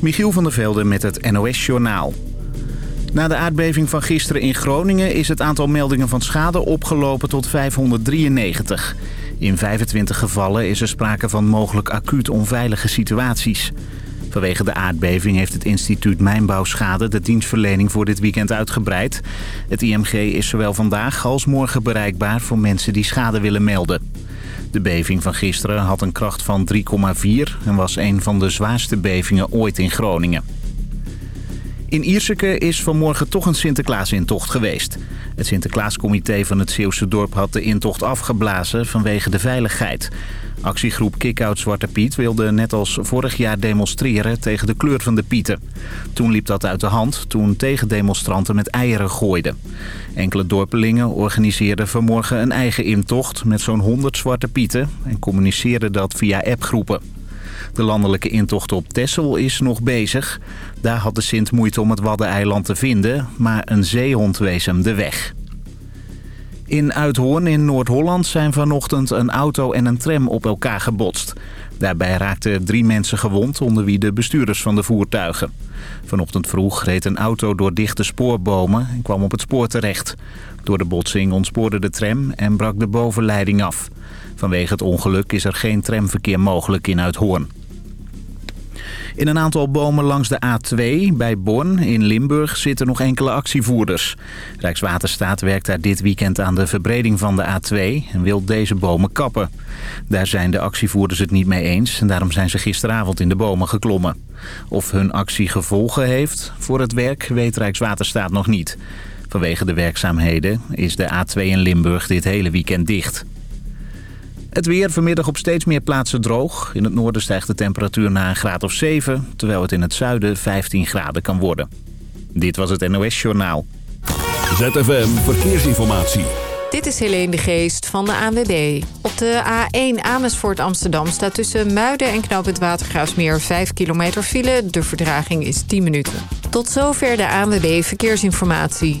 Michiel van der Velde met het NOS-journaal. Na de aardbeving van gisteren in Groningen is het aantal meldingen van schade opgelopen tot 593. In 25 gevallen is er sprake van mogelijk acuut onveilige situaties. Vanwege de aardbeving heeft het instituut Mijnbouwschade de dienstverlening voor dit weekend uitgebreid. Het IMG is zowel vandaag als morgen bereikbaar voor mensen die schade willen melden. De beving van gisteren had een kracht van 3,4 en was een van de zwaarste bevingen ooit in Groningen. In Ierseke is vanmorgen toch een Sinterklaasintocht geweest. Het Sinterklaascomité van het Zeeuwse dorp had de intocht afgeblazen vanwege de veiligheid. Actiegroep Kickout Zwarte Piet wilde net als vorig jaar demonstreren tegen de kleur van de pieten. Toen liep dat uit de hand toen tegendemonstranten met eieren gooiden. Enkele dorpelingen organiseerden vanmorgen een eigen intocht met zo'n 100 Zwarte Pieten en communiceerden dat via appgroepen. De landelijke intocht op Texel is nog bezig. Daar had de Sint moeite om het Waddeneiland te vinden, maar een zeehond wees hem de weg. In Uithoorn in Noord-Holland zijn vanochtend een auto en een tram op elkaar gebotst. Daarbij raakten drie mensen gewond, onder wie de bestuurders van de voertuigen. Vanochtend vroeg reed een auto door dichte spoorbomen en kwam op het spoor terecht. Door de botsing ontspoorde de tram en brak de bovenleiding af. Vanwege het ongeluk is er geen tramverkeer mogelijk in Uithoorn. In een aantal bomen langs de A2 bij Born in Limburg zitten nog enkele actievoerders. Rijkswaterstaat werkt daar dit weekend aan de verbreding van de A2 en wil deze bomen kappen. Daar zijn de actievoerders het niet mee eens en daarom zijn ze gisteravond in de bomen geklommen. Of hun actie gevolgen heeft voor het werk weet Rijkswaterstaat nog niet. Vanwege de werkzaamheden is de A2 in Limburg dit hele weekend dicht. Het weer vanmiddag op steeds meer plaatsen droog. In het noorden stijgt de temperatuur naar een graad of 7... terwijl het in het zuiden 15 graden kan worden. Dit was het NOS Journaal. ZFM Verkeersinformatie. Dit is Helene de Geest van de ANWB. Op de A1 Amersfoort Amsterdam staat tussen Muiden en Knoopend Watergraafsmeer 5 kilometer file. De verdraging is 10 minuten. Tot zover de ANWB Verkeersinformatie.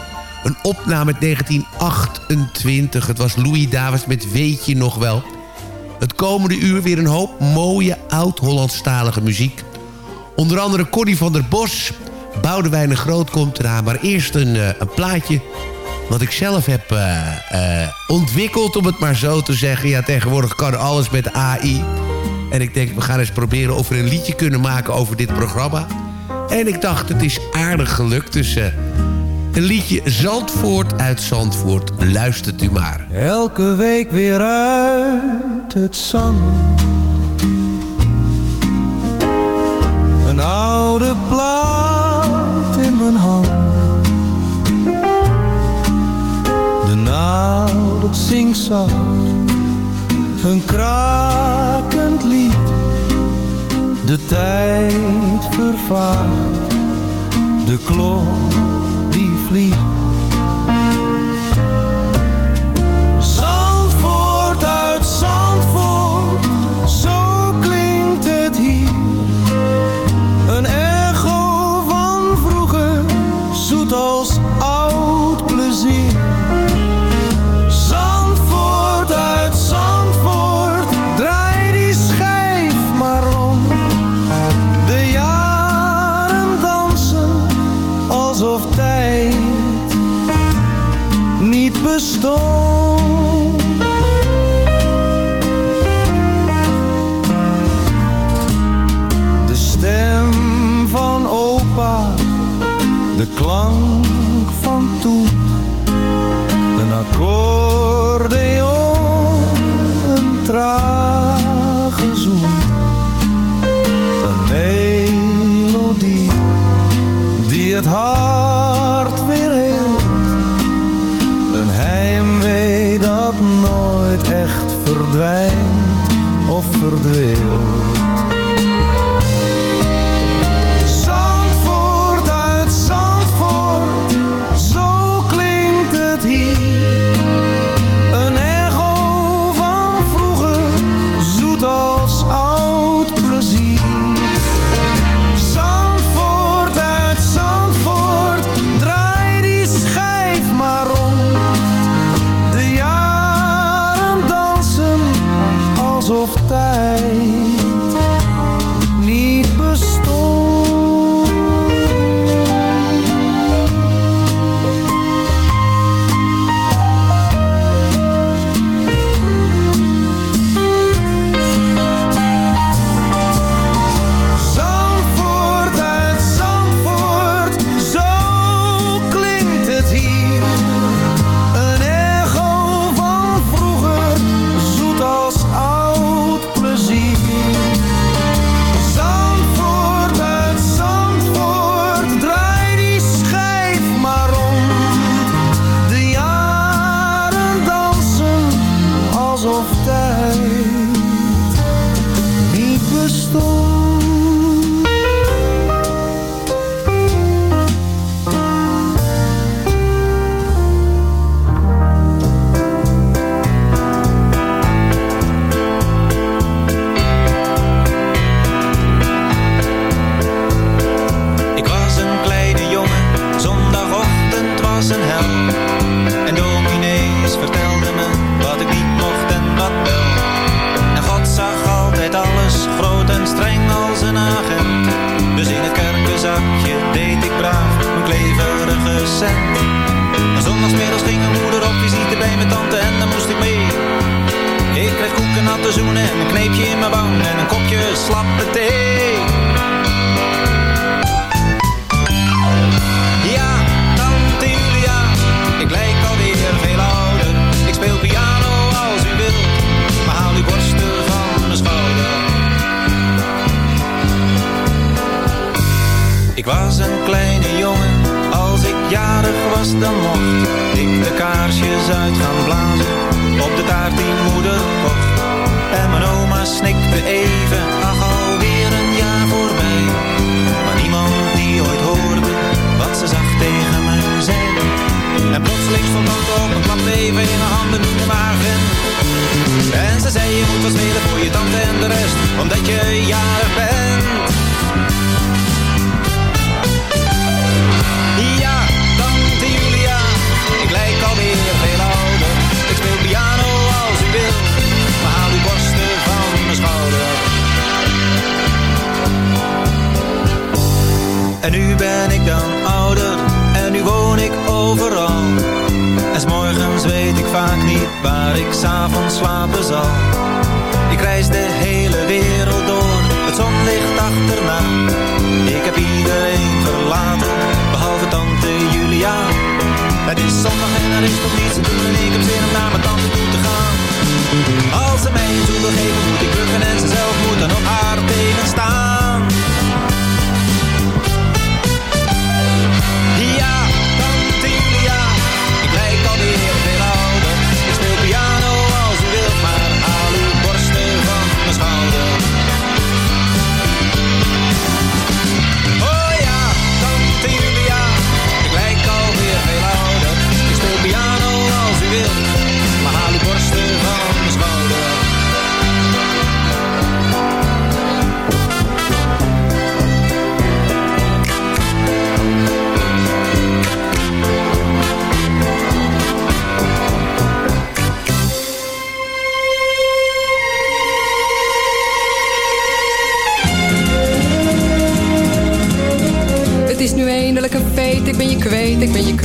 Een opname uit 1928. Het was Louis Davids met Weet je nog wel. Het komende uur weer een hoop mooie oud-Hollandstalige muziek. Onder andere Connie van der Bos. Boudewijn de Groot komt eraan. Maar eerst een, eh, een plaatje wat ik zelf heb eh, eh, ontwikkeld, om het maar zo te zeggen. Ja, tegenwoordig kan alles met AI. En ik denk, we gaan eens proberen of we een liedje kunnen maken over dit programma. En ik dacht, het is aardig gelukt. Dus een liedje Zandvoort uit Zandvoort. Luistert u maar. Elke week weer uit het zand. Een oude plaat in mijn hand. De naald zingt zacht. Een krakend lied. De tijd vervaagt. De klok die of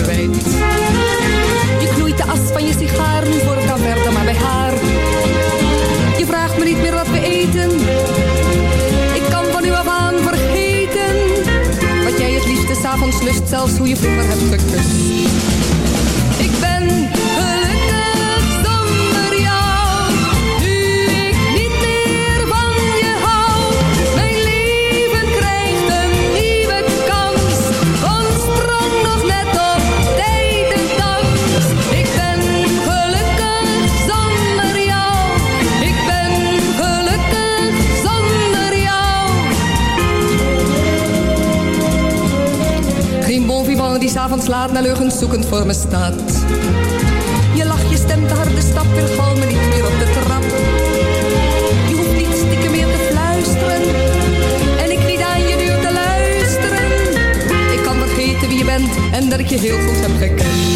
Je knoeit de as van je sigaar nu voor Caverde, maar bij haar. Je vraagt me niet meer wat we eten. Ik kan van uw af vergeten. Wat jij het liefste avonds lust, zelfs hoe je vroeger hebt gekust. S'avonds laat naar leugens zoekend voor me staat. Je lacht, je stemt, de harde stap, val me niet meer op de trap. Je hoeft niet stiekem meer te fluisteren. En ik niet aan je deur te luisteren. Ik kan vergeten wie je bent en dat ik je heel goed heb gekend.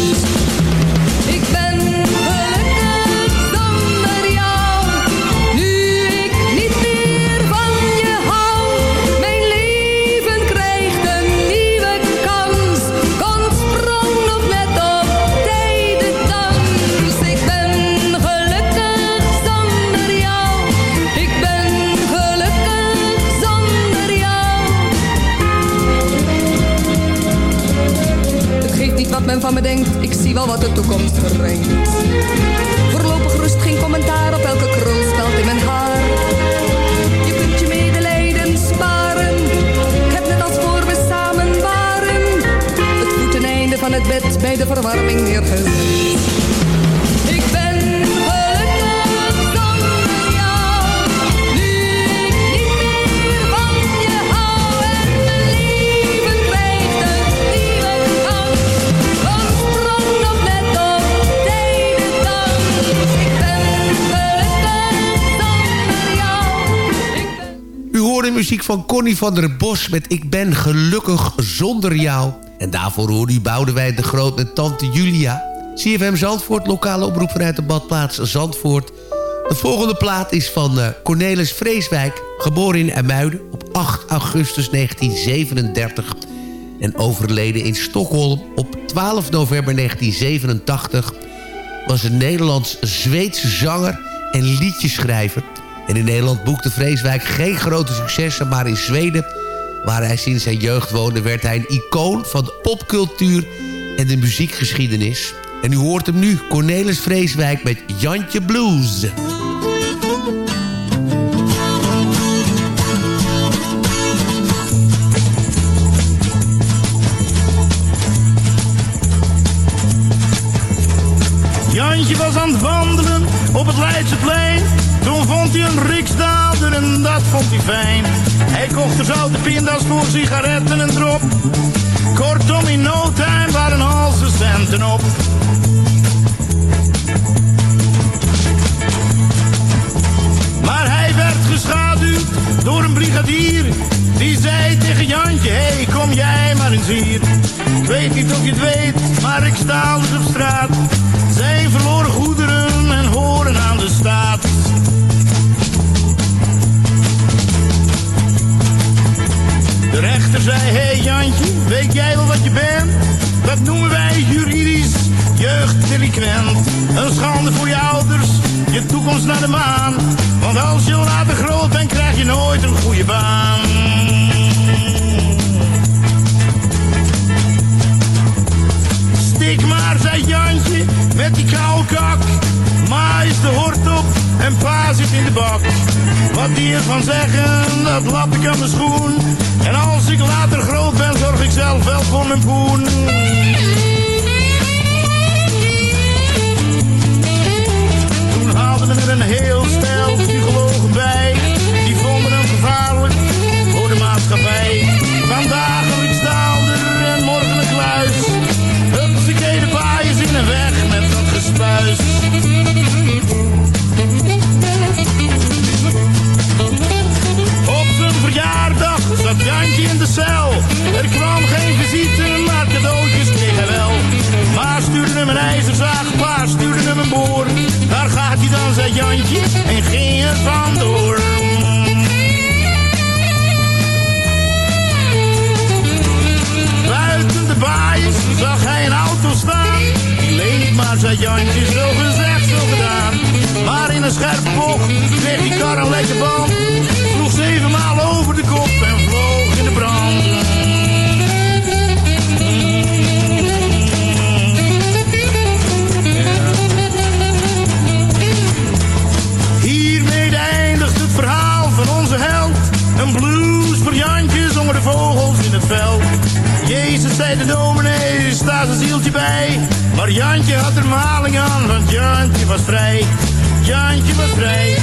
Ik zie wel wat de toekomst brengt. Voorlopig rust, geen commentaar op elke krulspeld in mijn haar. Je kunt je medelijden sparen, ik heb net als voor we samen waren. Het voeteneinde van het bed bij de verwarming neergezet. Van Connie van der Bos met Ik ben gelukkig zonder jou. En daarvoor hoorde u wij de Groot met Tante Julia. CFM Zandvoort, lokale oproep vanuit de badplaats Zandvoort. De volgende plaat is van uh, Cornelis Vreeswijk, geboren in Emuiden op 8 augustus 1937 en overleden in Stockholm op 12 november 1987... was een Nederlands-Zweedse zanger en liedjeschrijver... En in Nederland boekte Vreeswijk geen grote successen... maar in Zweden, waar hij sinds zijn jeugd woonde... werd hij een icoon van de popcultuur en de muziekgeschiedenis. En u hoort hem nu, Cornelis Vreeswijk met Jantje Blues. Jantje was aan het wandelen op het Leidseplein toen vond hij een riksdader en dat vond hij fijn. Hij kocht er zoute pinda's voor sigaretten en drop. Kortom, in no time waren al zijn centen op. Maar hij werd geschaduwd door een brigadier. Die zei tegen Jantje, hey kom jij maar eens hier. Ik weet niet of je het weet, maar ik sta dus op straat. Zijn verloren goederen en horen aan de staat. De rechter zei, hé hey Jantje, weet jij wel wat je bent? Dat noemen wij juridisch jeugddelinquent. Een schande voor je ouders, je toekomst naar de maan. Want als je later groot bent, krijg je nooit een goede baan. Stik maar, zei Jantje, met die koude kak. Ma is de hort op en pa zit in de bak. Wat die ervan zeggen, dat lap ik aan mijn schoen. En als ik later groot ben, zorg ik zelf wel voor mijn poen. Toen haalden we er een heel stel psychologen bij. Die vonden hem gevaarlijk voor de maatschappij. Vandaag Jantje in de cel. Er kwam geen visite, maar cadeautjes kreeg hij wel. Maar stuurde hem een ijzerzaag, pa stuurde hem een boor. Daar gaat hij dan, zei Jantje, en ging er vandoor. Buiten de baaiers zag hij een auto staan. Die leek maar, zei Jantje, zo gezegd, zo gedaan. Maar in een scherpe bocht kreeg die kar een lekker band. vogels in het veld. Jezus zei de dominee, sta zijn zieltje bij. Maar Jantje had er maling aan, want Jantje was vrij. Jantje was vrij.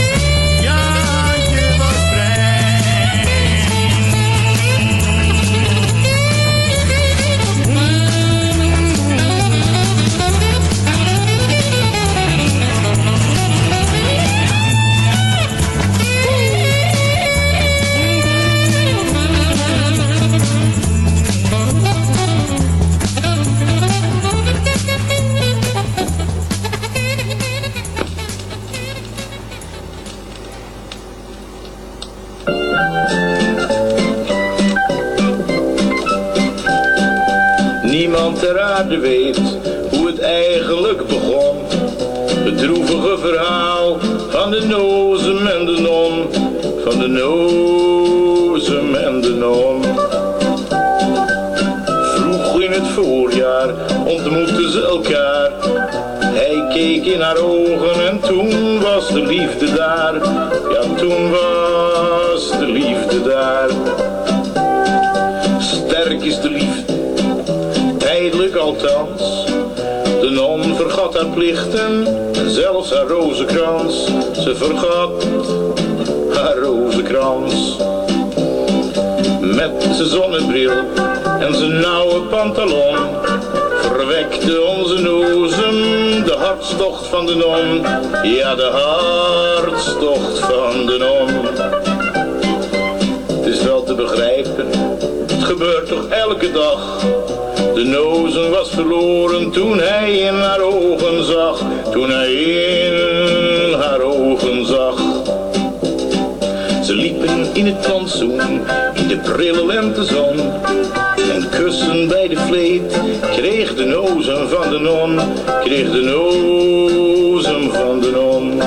Van de non, kreeg de nozen van de non.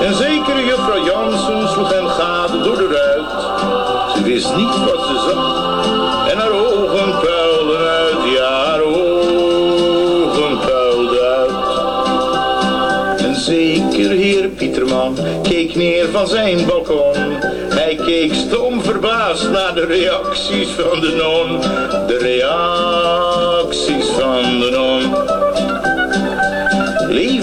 En zekere juffrouw Jansen sloeg hem gade door de ruit. Ze wist niet wat ze zag en haar ogen puilden uit, ja, haar ogen puilden uit. En zeker heer Pieterman keek neer van zijn balkon. Hij keek stom verbaasd naar de reacties van de non. De reacties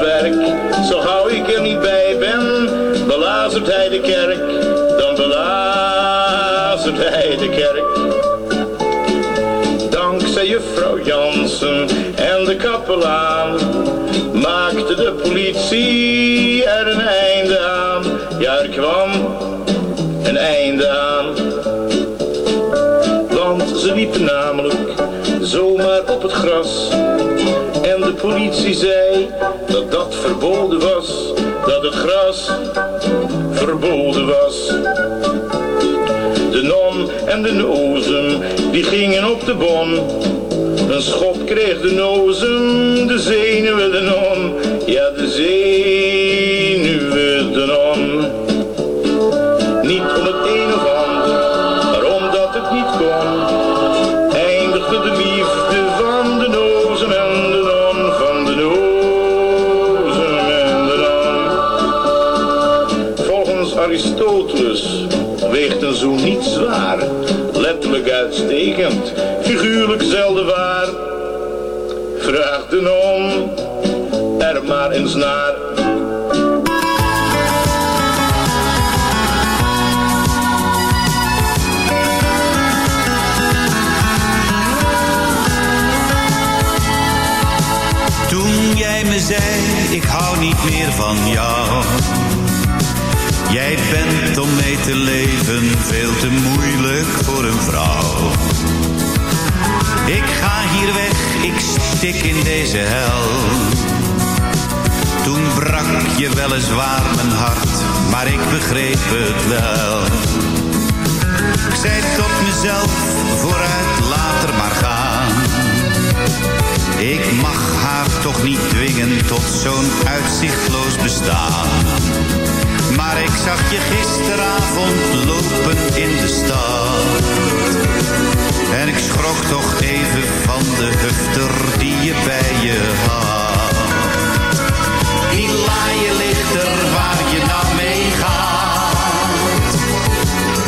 werk. Zo gauw ik er niet bij ben, belazert hij de kerk. Dan belazert hij de kerk. Dankzij juffrouw Jansen en de kapelaan maakte de politie er een einde aan. Ja, er kwam een einde aan. Want ze liepen namelijk zomaar op het gras. Politie zei dat dat verboden was. Dat het gras verboden was. De non en de nozem, die gingen op de bon. Een schop kreeg de nozem, de zenuwen de non. Ja, de zenuwen figuurlijk zelden waar. Vraag de non er maar eens naar. Toen jij me zei, ik hou niet meer van jou. Jij bent om mee te leven veel te moeilijk voor een vrouw. Ik ga hier weg, ik stik in deze hel. Toen brak je weliswaar mijn hart, maar ik begreep het wel. Ik zei tot mezelf, vooruit, laat er maar gaan. toch niet dwingen tot zo'n uitzichtloos bestaan. Maar ik zag je gisteravond lopen in de stad. En ik schrok toch even van de hufter die je bij je had. Die laaie lichter waar je nou mee gaat.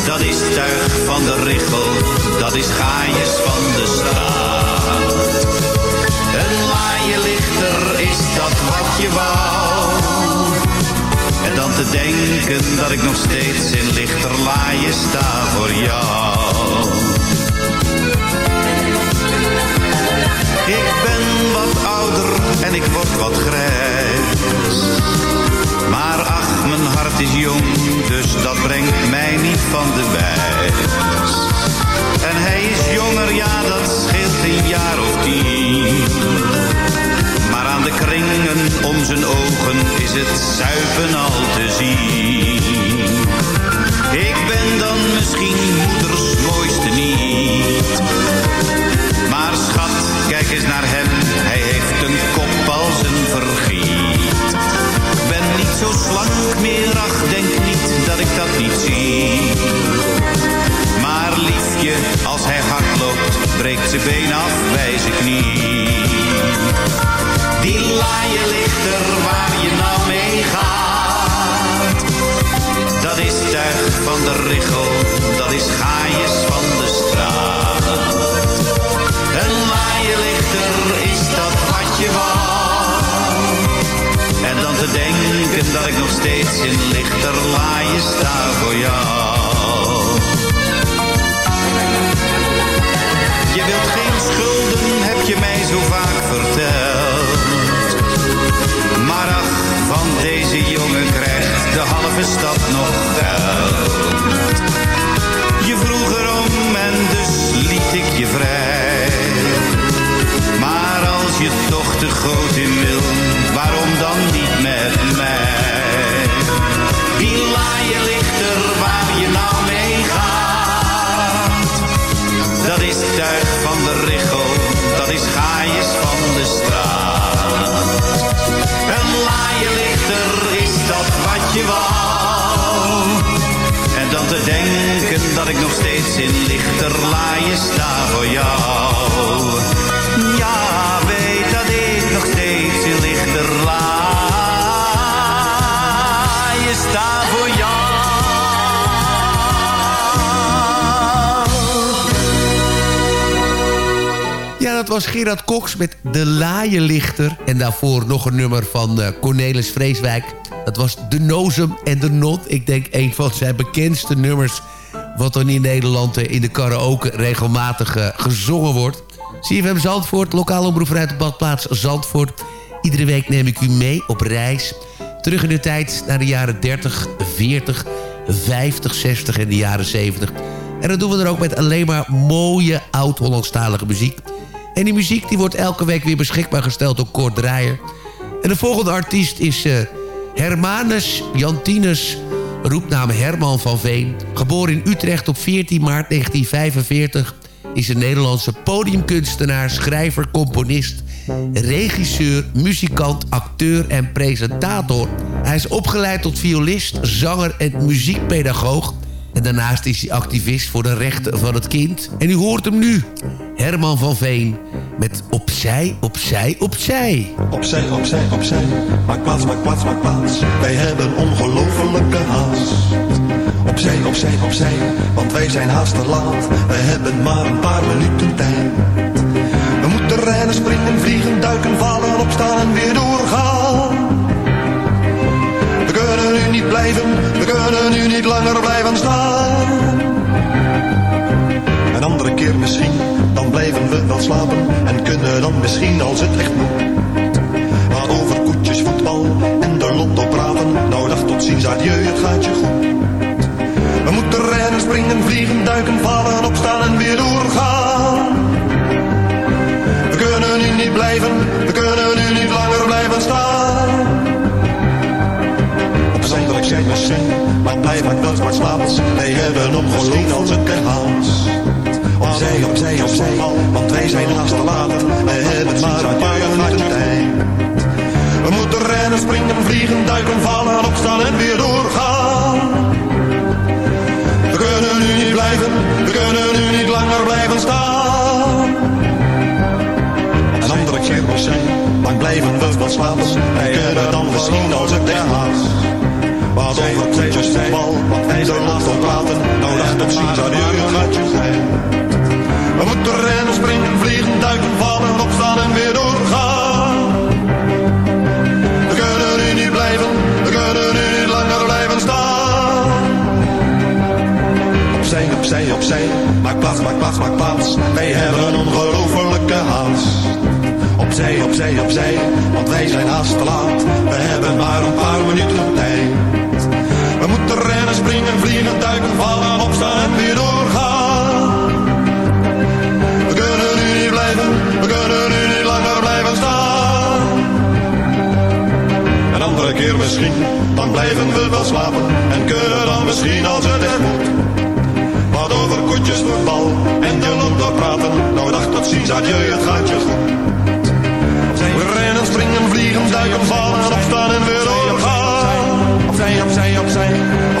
Dat is tuig van de richel, dat is gaaiers van de straat. Een laaie lichter is dat wat je wou. En dan te denken dat ik nog steeds in lichterlaaien sta voor jou. Ik ben wat ouder en ik word wat grijs. Maar ach, mijn hart is jong, dus dat brengt mij niet van de wijs. En hij is jonger, ja, dat scheelt een jaar of tien. Maar aan de kringen om zijn ogen is het zuipen al te zien. Ik ben dan misschien kijk eens naar hem, hij heeft een kop als een vergiet. Ben niet zo slank meer, ach, denk niet dat ik dat niet zie. Maar liefje, als hij hard loopt, breekt zijn been af bij zijn knie. Die laaie lichter waar je nou mee gaat. Dat is tuig van de richel, dat is gaaiers van de straat. Lichter is dat wat je wou. En dan te denken dat ik nog steeds in lichterlaaien sta voor jou. Je wilt geen schulden, heb je mij zo vaak verteld. Maar ach, van deze jongen krijgt de halve stad nog geld. Groot in wil, waarom dan niet met mij? Die laaie lichter waar je nou mee gaat. Dat is tuig van de richel, dat is gaaiers van de straat. Een laaie lichter is dat wat je wou. En dan te denken dat ik nog steeds in lichterlaaien sta voor jou. Ja, was Gerard Cox met De Laaienlichter. En daarvoor nog een nummer van eh, Cornelis Vreeswijk. Dat was De Nozem en De Not. Ik denk een van zijn bekendste nummers... wat dan in Nederland eh, in de karaoke regelmatig eh, gezongen wordt. CFM Zandvoort, lokale omroep vanuit de badplaats Zandvoort. Iedere week neem ik u mee op reis. Terug in de tijd naar de jaren 30, 40, 50, 60 en de jaren 70. En dat doen we dan ook met alleen maar mooie oud-Hollandstalige muziek. En die muziek die wordt elke week weer beschikbaar gesteld door Kort. En de volgende artiest is eh, Hermanus Jantinus, roepnaam Herman van Veen. Geboren in Utrecht op 14 maart 1945... is een Nederlandse podiumkunstenaar, schrijver, componist... regisseur, muzikant, acteur en presentator. Hij is opgeleid tot violist, zanger en muziekpedagoog... En daarnaast is hij activist voor de rechten van het kind. En u hoort hem nu. Herman van Veen met Opzij, Opzij, Opzij. Opzij, opzij, opzij. Maak plaats, maak plaats, maak plaats. Wij hebben ongelofelijke haast. Opzij, opzij, opzij. Want wij zijn haast te laat. We hebben maar een paar minuten tijd. We moeten rennen, springen, vliegen, duiken, vallen, opstaan en weer doorgaan. Blijven, we kunnen nu niet langer blijven staan. Een andere keer misschien, dan blijven we wel slapen en kunnen dan misschien als het echt moet. Maar over koetjes, voetbal en de lotto praten, nou dag tot ziens, adieu, het gaat je goed. We moeten rennen, springen, vliegen, duiken, vallen, opstaan en weer doorgaan. We kunnen nu niet blijven, we kunnen nu niet langer blijven staan. als Bart Wij hebben opgezien als een op Opzij, opzij, opzij, want wij zijn haast te laat. We hebben maar een paar tijd. We moeten rennen, springen, vliegen, duiken, vallen, opstaan en weer doorgaan. We kunnen nu niet blijven, we kunnen nu niet langer blijven staan. Een andere keer zijn, lang blijven we van slaats. Wij hebben dan gezien als het herhaals. Wat over koetjes, voetbal, wat wij zo naast ons praten. Nou dacht het zien zou nu een gatje zijn. We moeten rennen, springen, vliegen, duiken, vallen, opstaan en weer doorgaan. We kunnen nu niet blijven, we kunnen nu niet langer blijven staan. Opzij, opzij, opzij, maak plaats, maak plaats, maak plaats. Wij hebben een ongelofelijke haast. Opzij, opzij, opzij, want wij zijn haast te laat. We hebben maar een paar minuten tijd. Springen, vliegen, duiken, vallen, opstaan en weer doorgaan. We kunnen nu niet blijven, we kunnen nu niet langer blijven staan. Een andere keer misschien, dan blijven we wel slapen. En kunnen dan misschien als het echt moet. Wat over koetjes, voetbal en je loopt door praten. Nou dag tot ziens, adieu, het gaat je goed. We rennen, springen, vliegen, duiken, vallen, opstaan en weer doorgaan. Opzij, opzij, opzij. We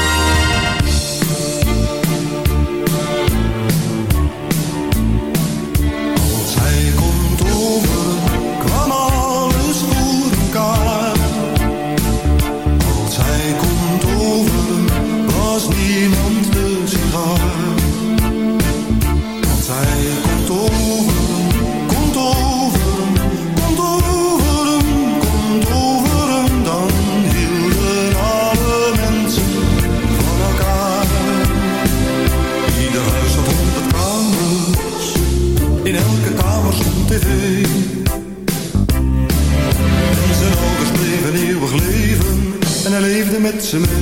Ze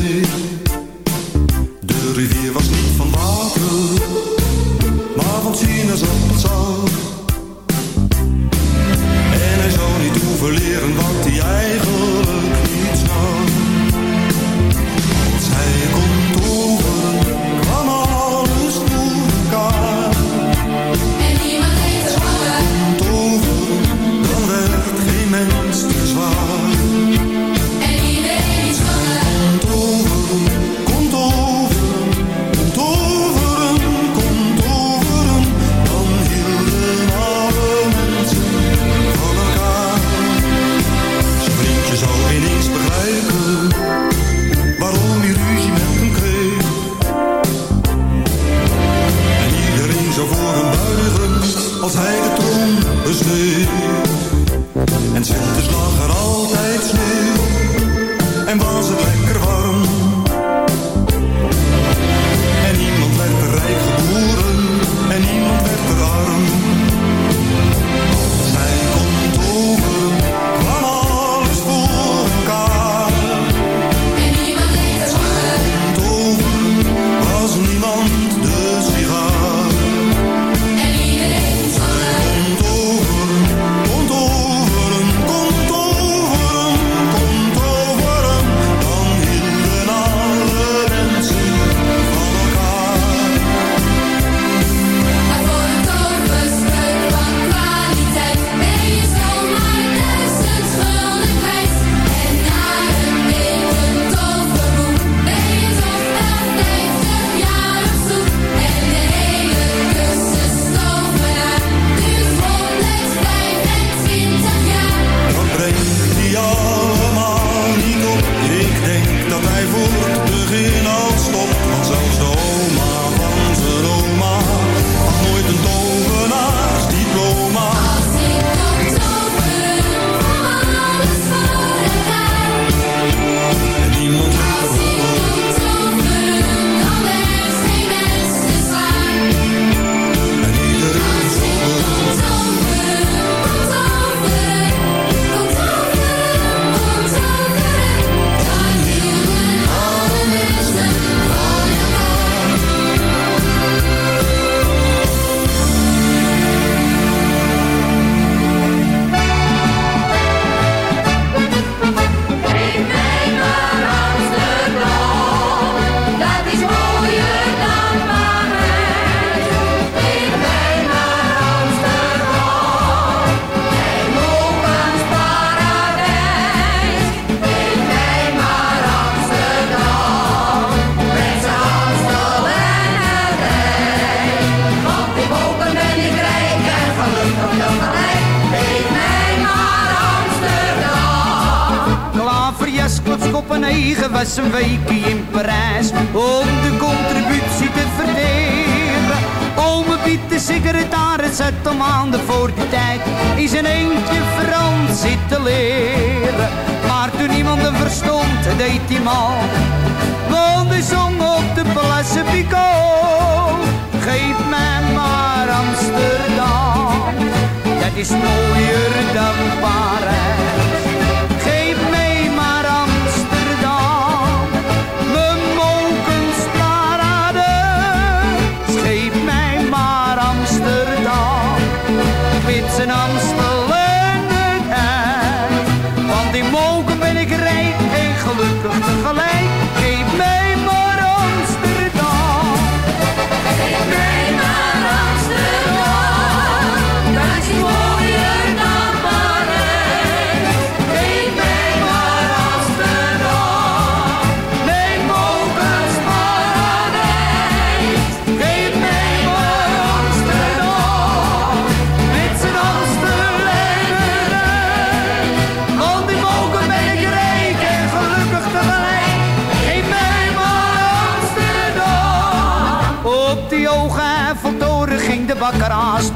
Maar toen niemand hem verstond, deed hij mal. Want hij zong op de Place Picot. Geef mij maar Amsterdam, dat is mooier dan Parijs. Geef mij maar Amsterdam, mijn mokensparades. Geef mij maar Amsterdam,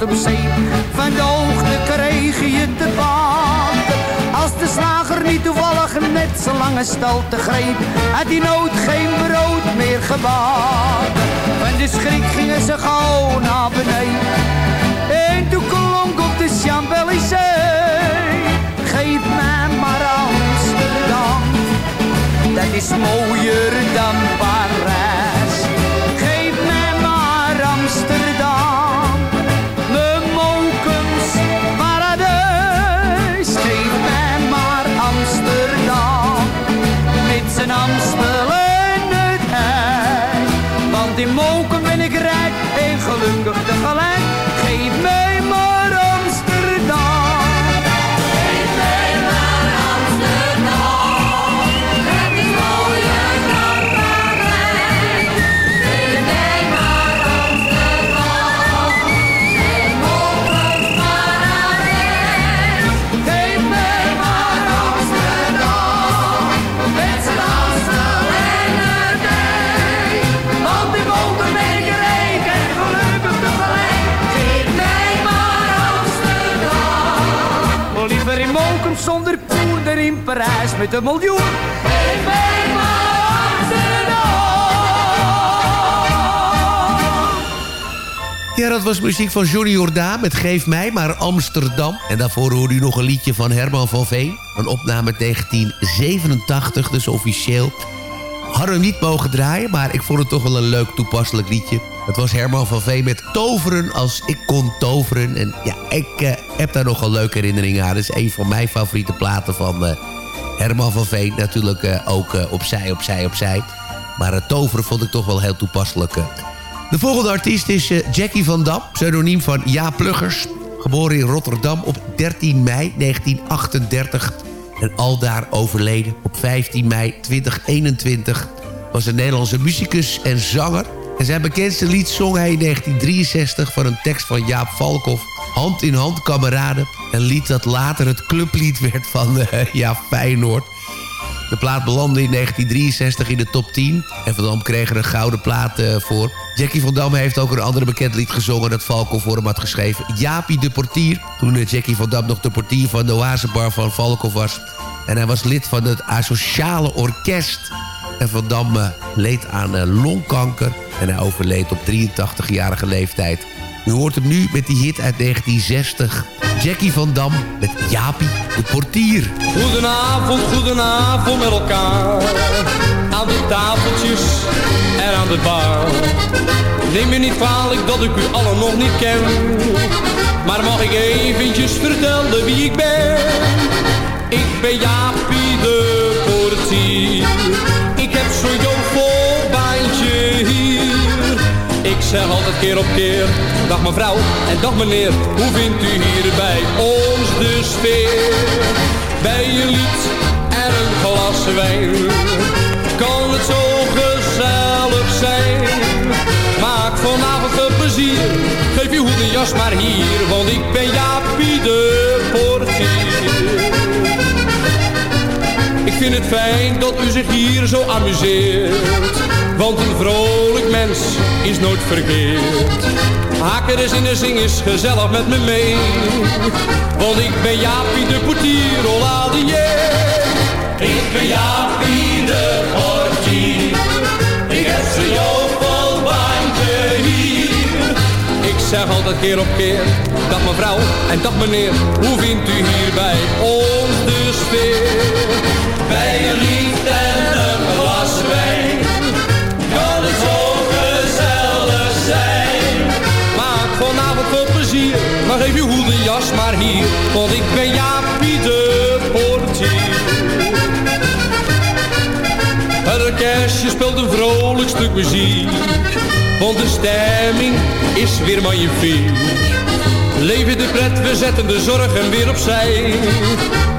Van de hoogte kreeg je te baten. Als de slager niet toevallig net zo lange te greep, had hij nooit geen brood meer gebakken. Van de schrik gingen ze gauw naar beneden. En toen klonk op de Champs-Élysées. Geef mij maar Amsterdam, dat is mooier dan Parijs. In moken ben ik rijk en gelukkig tegelijk. Geef mij met een miljoen. Geef mij maar Amsterdam. Ja, dat was muziek van Johnny Jordaan met Geef mij maar Amsterdam. En daarvoor hoorde u nog een liedje van Herman van Veen. Een opname uit 1987, dus officieel. Hadden we niet mogen draaien, maar ik vond het toch wel een leuk toepasselijk liedje. Het was Herman van Veen met Toveren als ik kon toveren. En ja, ik eh, heb daar nogal leuke herinneringen aan. Het is een van mijn favoriete platen van eh, Herman van Veen. Natuurlijk eh, ook eh, opzij, opzij, opzij. Maar het toveren vond ik toch wel heel toepasselijk. eh. De volgende artiest is Jackie van Dam, pseudoniem van Ja Pluggers. Geboren in Rotterdam op 13 mei 1938 en aldaar overleden op 15 mei 2021... was een Nederlandse muzikus en zanger. En zijn bekendste lied zong hij in 1963 van een tekst van Jaap Valkhoff... Hand in hand kameraden. Een lied dat later het clublied werd van eh, ja, Feyenoord. De plaat belandde in 1963 in de top 10. En Van Dam kreeg er een gouden plaat eh, voor. Jackie van Dam heeft ook een ander bekend lied gezongen... dat Valko voor hem had geschreven. Jaapie de Portier. Toen eh, Jackie van Dam nog de portier van de Oasebar van Valko was. En hij was lid van het Asociale Orkest. En Van Dam leed aan longkanker. En hij overleed op 83-jarige leeftijd. U hoort hem nu met die hit uit 1960. Jackie van Dam met Jaapie de Portier. Goedenavond, goedenavond met elkaar. Aan de tafeltjes en aan de bar. Neem me niet kwalijk dat ik u allen nog niet ken. Maar mag ik eventjes vertellen wie ik ben? Ik ben Jaapie de portier. Ik heb jovel Ik zeg altijd keer op keer, dag mevrouw en dag meneer. Hoe vindt u hier bij ons de sfeer? Bij een lied en een glas wijn. Kan het zo gezellig zijn? Maak vanavond een plezier. Geef je hoed en jas maar hier, want ik ben Jaapie de portier. Ik vind het fijn dat u zich hier zo amuseert. Want een vrolijk mens is nooit verkeerd. Haken eens in de zing is gezellig met me mee. Want ik ben Jaapie de portier, oladier. Ik ben Jaapie de portier. Ik heb zo'n jovelbandje hier. Ik zeg altijd keer op keer, dag mevrouw en dag meneer. Hoe vindt u hier bij ons hoedenjas maar hier. Want ik ben Jaapie de portier. Het orkestje speelt een vrolijk stuk muziek. Want de stemming is weer magnifiek. Leven de pret, we zetten de zorgen weer opzij.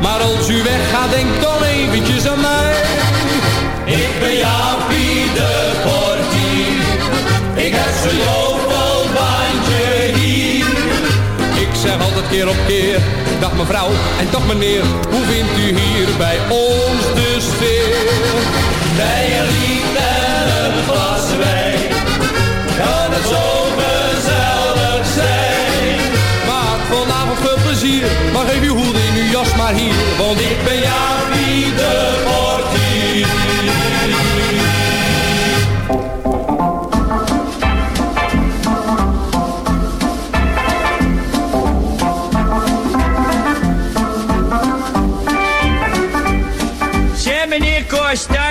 Maar als u weggaat, denk dan eventjes aan mij. Ik ben Jaapie de portier. Ik heb zo'n keer op keer, dag mevrouw en dag meneer. Hoe vindt u hier bij ons de sfeer? Bij een lied en een glas wijn. Kan het zo gezellig zijn. Maak vanavond veel plezier, maar geef uw hoed in uw jas maar hier. Want ik ben Jaapie de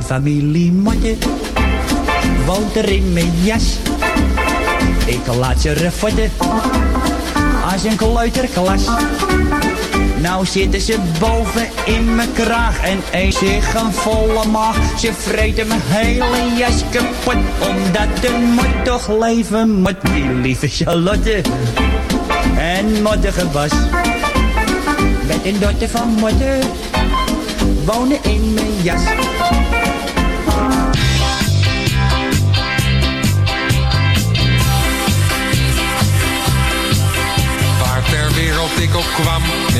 Familie motten woont er in mijn jas. Ik laat ze refotten als een kleuterklas. Nou zitten ze boven in mijn kraag en eet zich een volle maag. Ze vreten mijn hele jas kapot, omdat de mot toch leven moet. Die lieve Charlotte en mottige Bas. Met een dochter van motten wonen in mijn jas.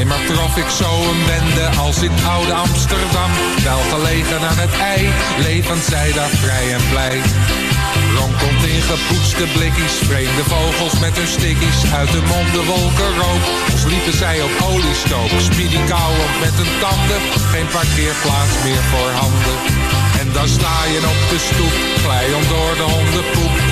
Nimmer trof ik zo een bende als in oude Amsterdam. Wel gelegen aan het ei, levend zij daar vrij en blij. Ronkelt in gepoetste blikjes, vreemde vogels met hun stickies. Uit de monden wolken rook, als liepen zij op oliestook. Speedy kauwend met hun tanden, geen parkeerplaats meer voor handen. En dan sta je op de stoep, glij om door de hondenpoep.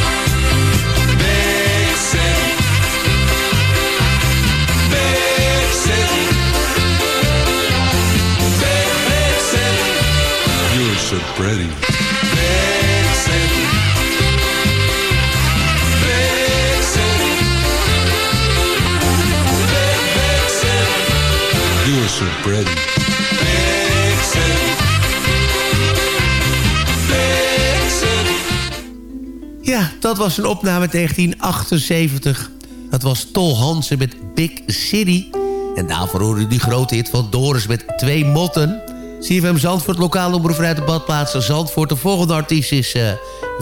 pretty. Ja, dat was een opname uit 1978. Dat was Tol Hansen met Big City. En daarvoor hoorde u die grote hit van Doris met Twee Motten. CFM Zandvoort, lokale omroep de badplaats Zandvoort. De volgende artiest is eh,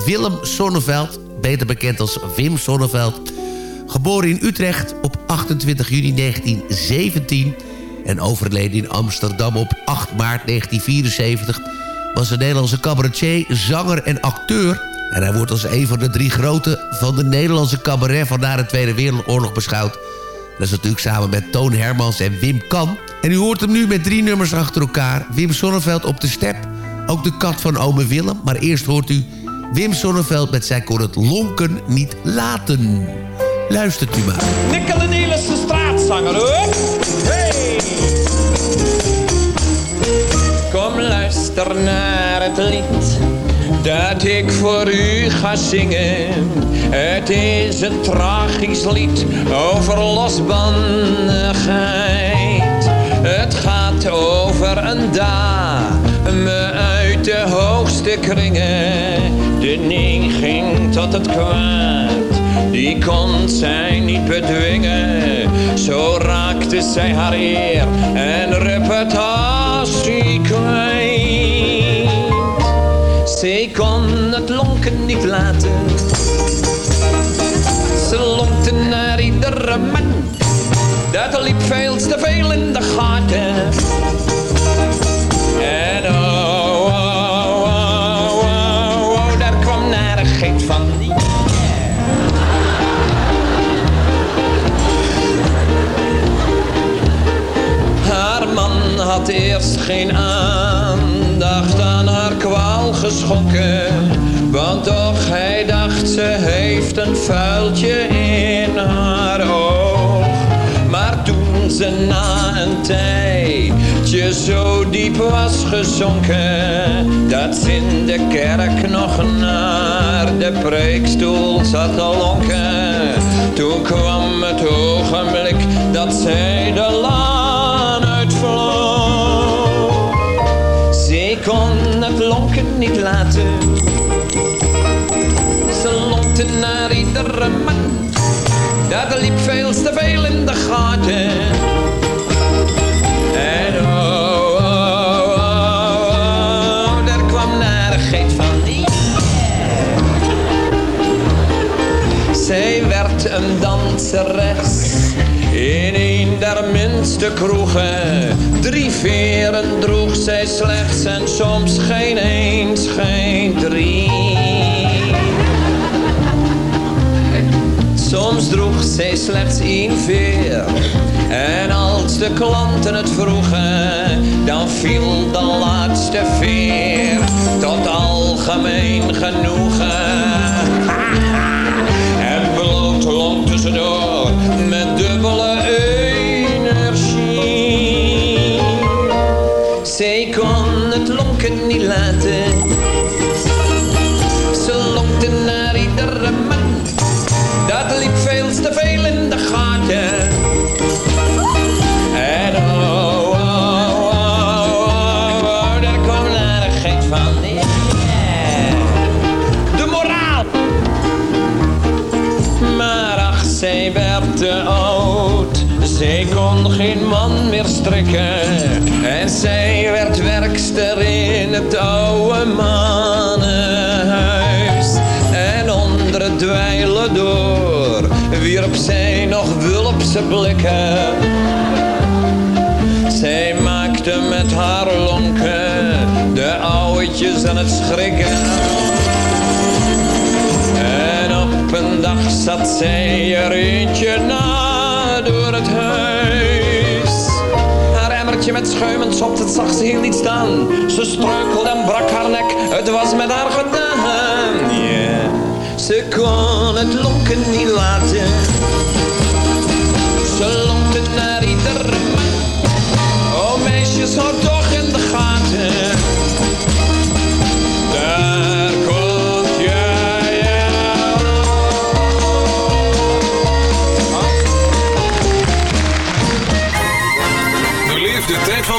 Willem Sonneveld. Beter bekend als Wim Sonneveld. Geboren in Utrecht op 28 juni 1917. En overleden in Amsterdam op 8 maart 1974. Was een Nederlandse cabaretier, zanger en acteur. En hij wordt als een van de drie grote van de Nederlandse cabaret... van na de Tweede Wereldoorlog beschouwd. Dat is natuurlijk samen met Toon Hermans en Wim Kan. En u hoort hem nu met drie nummers achter elkaar. Wim Sonneveld op de step. Ook de kat van ome Willem. Maar eerst hoort u Wim Sonneveld met Zij kon het lonken niet laten. Luistert u maar. Nikkel Nielissen straatzanger hoor. Hey! Kom luister naar het lied dat ik voor u ga zingen. Het is een tragisch lied over losbandigheid. Het gaat over een dame uit de hoogste kringen. De neiging tot het kwaad, die kon zij niet bedwingen. Zo raakte zij haar eer en reputatie kwijt. Zij kon het lonken niet laten. Ze lonkte naar iedere man. Liep veel te veel in de gaten. En oh, oh, oh, oh, oh, daar kwam narigheid van. Haar man had eerst geen aandacht aan haar kwaal geschonken. Want toch hij dacht ze heeft een vuiltje in haar oog. Ze na een tijdje zo diep was gezonken. Dat ze in de kerk nog naar de preekstoel zat te lonken. Toen kwam het ogenblik dat zij de laan uitvloog. Ze kon het lonken niet laten. Ze lonkte naar iedere man. Dat liep veel te veel in de gaten. Danseres in een der minste kroegen. Drie veren droeg zij slechts en soms geen eens, geen drie. Soms droeg zij slechts één veer. En als de klanten het vroegen, dan viel de laatste veer tot algemeen genoegen. Met dubbele geen man meer strikken. En zij werd werkster in het oude mannenhuis. En onder het dweilen door wierp zij nog wulpse blikken. Zij maakte met haar lonken de ouwetjes aan het schrikken. En op een dag zat zij er eentje na door het huis. Met schuim en sop, dat zag ze heel niet staan. Ze struikelde en brak haar nek, het was met haar gedaan. Yeah. Ze kon het lonken niet laten. Ze lonkte naar iedere man. Oh meisjes, hou toch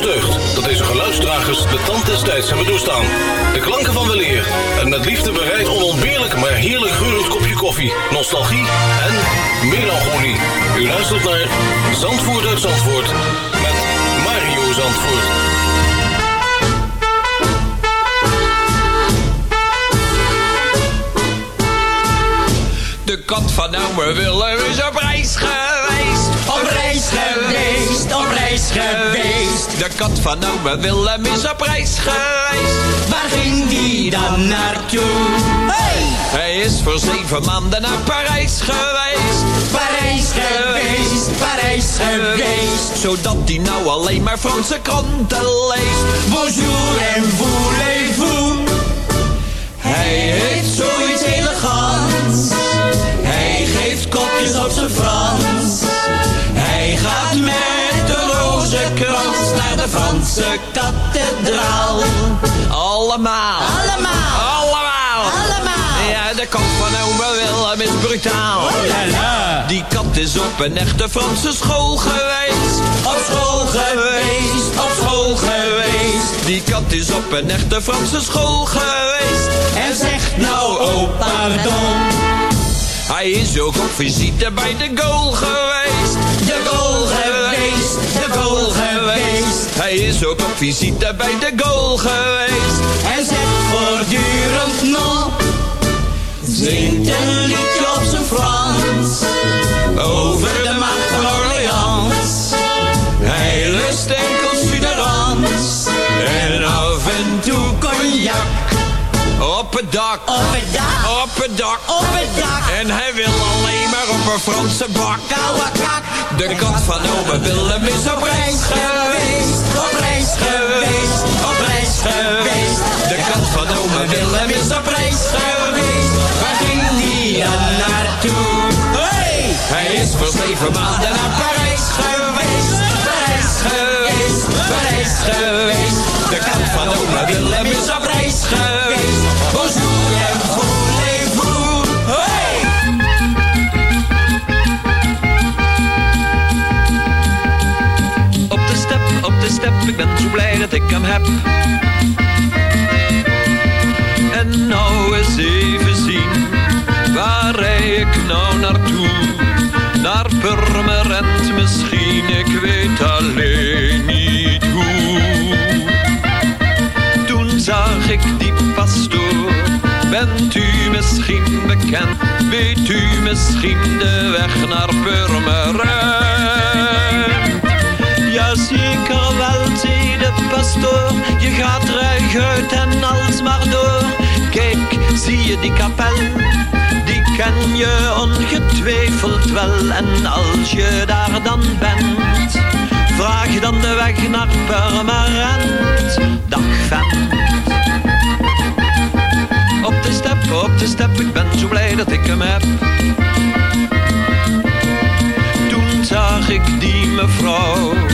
Deugd dat deze geluidsdragers de tand des tijds hebben doorstaan. De klanken van weleer en met liefde bereid onontbeerlijk maar heerlijk geurend kopje koffie, nostalgie en melancholie. U luistert naar Zandvoort uit Zandvoort met Mario Zandvoort. De kat van ome Willem is op reis geweest. Op reis geweest, op reis geweest. De kat van ome Willem is op reis geweest. Waar ging die dan naartoe? Hey! Hij is voor zeven maanden naar Parijs geweest. Parijs geweest, Parijs geweest. Zodat hij nou alleen maar Franse kranten leest. Bonjour en voulez-vous. Hij heeft zoiets elegants. Hij geeft kopjes op zijn Frans. Hij gaat met de rozenkrans naar de Franse kathedraal. Allemaal. Allemaal. Allemaal. Allemaal. Ja, de kat van ome Willem is brutaal. Oh la la. Die kat is op een echte Franse school geweest. Op school geweest, op school geweest. Die kat is op een echte Franse school geweest. En zegt nou, oh pardon. Hij is ook op visite bij de goal geweest. De goal geweest, geweest. Hij is ook op visite bij de goal geweest. Hij zegt voortdurend nog. Zingt een liedje op zijn Frans. Over de macht van Orleans. Hij lust enkel suderans. En af en toe cognac. Op het dak. Op het dak. Op het dak. Op het dak. En hij wil alleen maar op een Franse bak. Koude kak. De kat van ome Willem is op reis geweest. Op reis geweest. Op reis geweest. De kat van ome Willem is op reis geweest. Waar ging die dan naartoe? Hij is voor zeven maanden naar Parijs geweest. Parijs geweest. Parijs geweest. De kat van ome Willem is op reis geweest. Bonjour En nou eens even zien, waar rij ik nou naartoe? Naar Purmerend misschien, ik weet alleen niet hoe. Toen zag ik die pastoor, bent u misschien bekend? Weet u misschien de weg naar Purmerend? Ja, zeker Je gaat ruig uit en als maar door. Kijk, zie je die kapel? Die ken je ongetwijfeld wel. En als je daar dan bent, vraag dan de weg naar Purmerend. Dag vent. Op de step, op de step, ik ben zo blij dat ik hem heb. Zag ik die mevrouw.